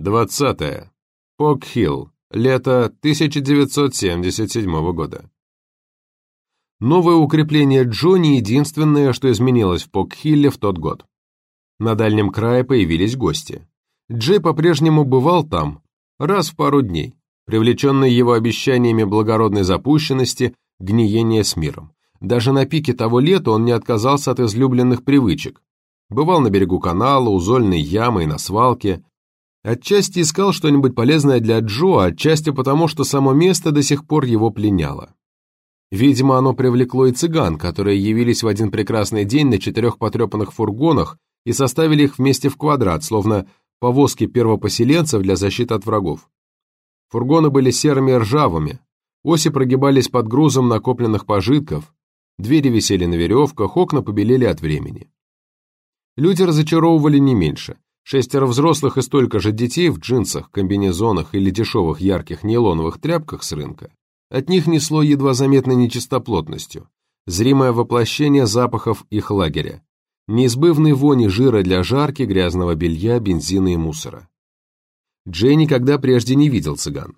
20. Пок-Хилл. Лето 1977 года. Новое укрепление Джо единственное, что изменилось в Пок-Хилле в тот год. На дальнем крае появились гости. Джей по-прежнему бывал там, раз в пару дней, привлеченный его обещаниями благородной запущенности, гниения с миром. Даже на пике того лета он не отказался от излюбленных привычек. Бывал на берегу канала, у зольной ямы и на свалке. Отчасти искал что-нибудь полезное для Джо, отчасти потому, что само место до сих пор его пленяло. Видимо, оно привлекло и цыган, которые явились в один прекрасный день на четырех потрепанных фургонах и составили их вместе в квадрат, словно повозки первопоселенцев для защиты от врагов. Фургоны были серыми и ржавыми, оси прогибались под грузом накопленных пожитков, двери висели на веревках, окна побелели от времени. Люди разочаровывали не меньше. Шестеро взрослых и столько же детей в джинсах, комбинезонах или дешевых ярких нейлоновых тряпках с рынка от них несло едва заметной нечистоплотностью, зримое воплощение запахов их лагеря, неизбывной вони жира для жарки, грязного белья, бензина и мусора. Джей никогда прежде не видел цыган.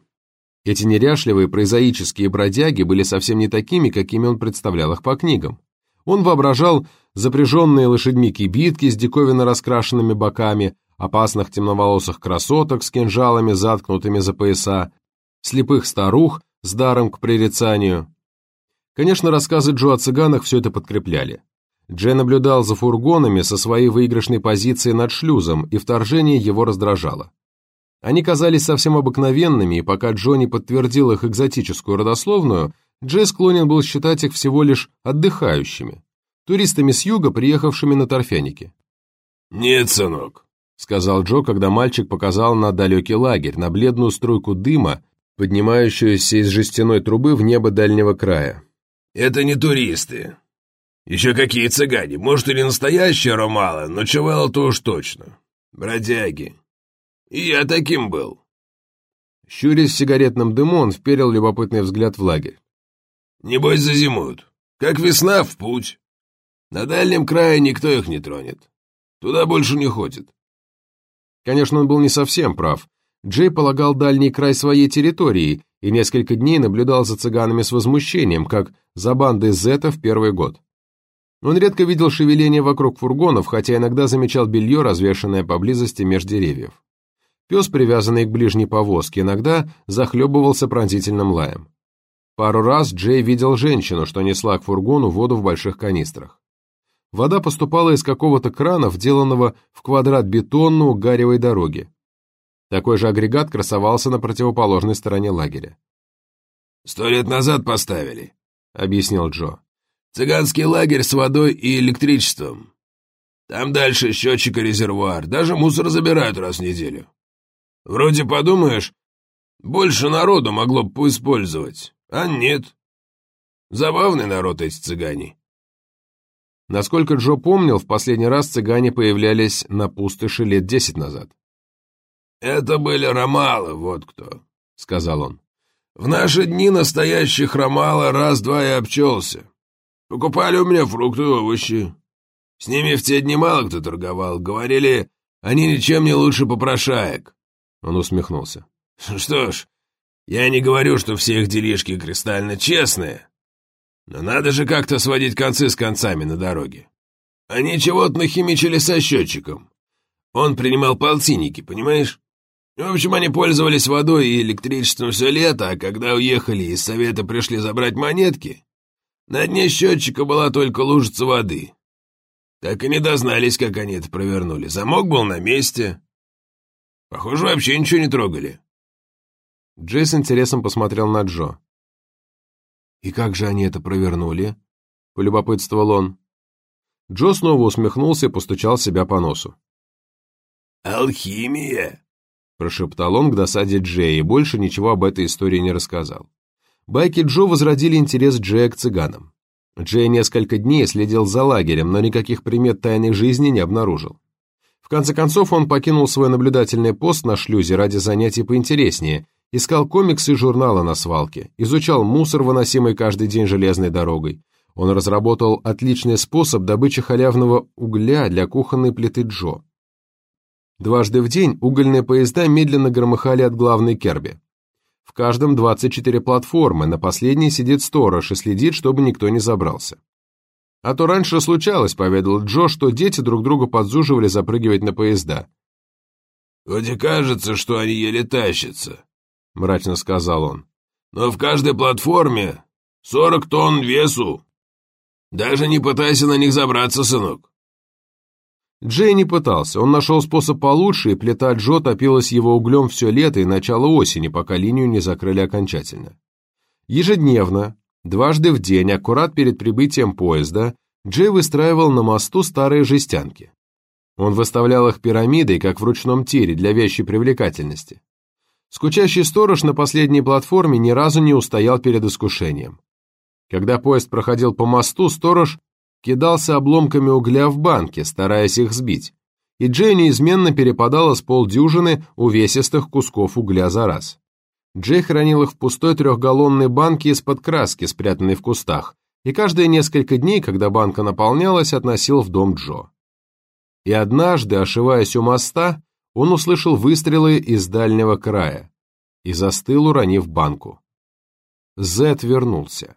Эти неряшливые прозаические бродяги были совсем не такими, какими он представлял их по книгам. Он воображал запряженные лошадьми кибитки с диковинно раскрашенными боками, опасных темноволосых красоток с кинжалами, заткнутыми за пояса, слепых старух, с даром к прорицанию. Конечно, рассказы Джо о цыганах все это подкрепляли. Джей наблюдал за фургонами со своей выигрышной позиции над шлюзом, и вторжение его раздражало. Они казались совсем обыкновенными, и пока Джо не подтвердил их экзотическую родословную, Джей склонен был считать их всего лишь отдыхающими, туристами с юга, приехавшими на торфяники. «Нет, сынок», — сказал Джо, когда мальчик показал на далекий лагерь, на бледную струйку дыма, поднимающуюся из жестяной трубы в небо дальнего края. «Это не туристы. Еще какие цыгане, может, и не настоящие ромалы, но чевело-то уж точно. Бродяги. И я таким был». Щурясь в сигаретном дыму, он вперил любопытный взгляд в лагерь. «Небось, зазимуют. Как весна, в путь. На дальнем крае никто их не тронет. Туда больше не ходит». Конечно, он был не совсем прав. Джей полагал дальний край своей территории и несколько дней наблюдал за цыганами с возмущением, как за бандой Зета в первый год. Он редко видел шевеление вокруг фургонов, хотя иногда замечал белье, развешанное поблизости меж деревьев. Пес, привязанный к ближней повозке, иногда захлебывался пронзительным лаем. Пару раз Джей видел женщину, что несла к фургону воду в больших канистрах. Вода поступала из какого-то крана, вделанного в квадрат бетона у гаревой дороги. Такой же агрегат красовался на противоположной стороне лагеря. «Сто лет назад поставили», — объяснил Джо. «Цыганский лагерь с водой и электричеством. Там дальше счетчик и резервуар, даже мусор забирают раз в неделю. Вроде подумаешь, больше народу могло бы поиспользовать, а нет. Забавный народ эти цыгане». Насколько Джо помнил, в последний раз цыгане появлялись на пустоши лет десять назад. «Это были ромалы, вот кто», — сказал он. «В наши дни настоящих ромала раз-два и обчелся. Покупали у меня фрукты и овощи. С ними в те дни мало кто торговал. Говорили, они ничем не лучше попрошаек». Он усмехнулся. «Что ж, я не говорю, что все их делишки кристально честные, но надо же как-то сводить концы с концами на дороге. Они чего-то нахимичили со счетчиком. Он принимал полтинники, понимаешь? В общем, они пользовались водой и электричеством все лето, а когда уехали из совета пришли забрать монетки, на дне счетчика была только лужица воды. Так и не дознались, как они это провернули. Замок был на месте. Похоже, вообще ничего не трогали. Джей с интересом посмотрел на Джо. «И как же они это провернули?» — полюбопытствовал он. Джо снова усмехнулся и постучал себя по носу. «Алхимия!» прошептал он к досаде Джея и больше ничего об этой истории не рассказал. Байки Джо возродили интерес Джея к цыганам. Джей несколько дней следил за лагерем, но никаких примет тайной жизни не обнаружил. В конце концов, он покинул свой наблюдательный пост на шлюзе ради занятий поинтереснее, искал комиксы и журналы на свалке, изучал мусор, выносимый каждый день железной дорогой. Он разработал отличный способ добычи халявного угля для кухонной плиты Джо. Дважды в день угольные поезда медленно громыхали от главной Керби. В каждом 24 платформы, на последней сидит сторож и следит, чтобы никто не забрался. А то раньше случалось, поведал Джо, что дети друг друга подзуживали запрыгивать на поезда. «Хоть и кажется, что они еле тащатся», — мрачно сказал он. «Но в каждой платформе сорок тонн весу. Даже не пытайся на них забраться, сынок». Джей не пытался, он нашел способ получше, и плита Джо топилась его углем все лето и начало осени, пока линию не закрыли окончательно. Ежедневно, дважды в день, аккурат перед прибытием поезда, Джей выстраивал на мосту старые жестянки. Он выставлял их пирамидой, как в ручном тире, для вещей привлекательности. Скучащий сторож на последней платформе ни разу не устоял перед искушением. Когда поезд проходил по мосту, сторож кидался обломками угля в банке, стараясь их сбить, и Джей неизменно перепадала с полдюжины увесистых кусков угля за раз. Джей хранил их в пустой трехгаллонной банке из-под краски, спрятанной в кустах, и каждые несколько дней, когда банка наполнялась, относил в дом Джо. И однажды, ошиваясь у моста, он услышал выстрелы из дальнего края и застыл, уронив банку. Зет вернулся.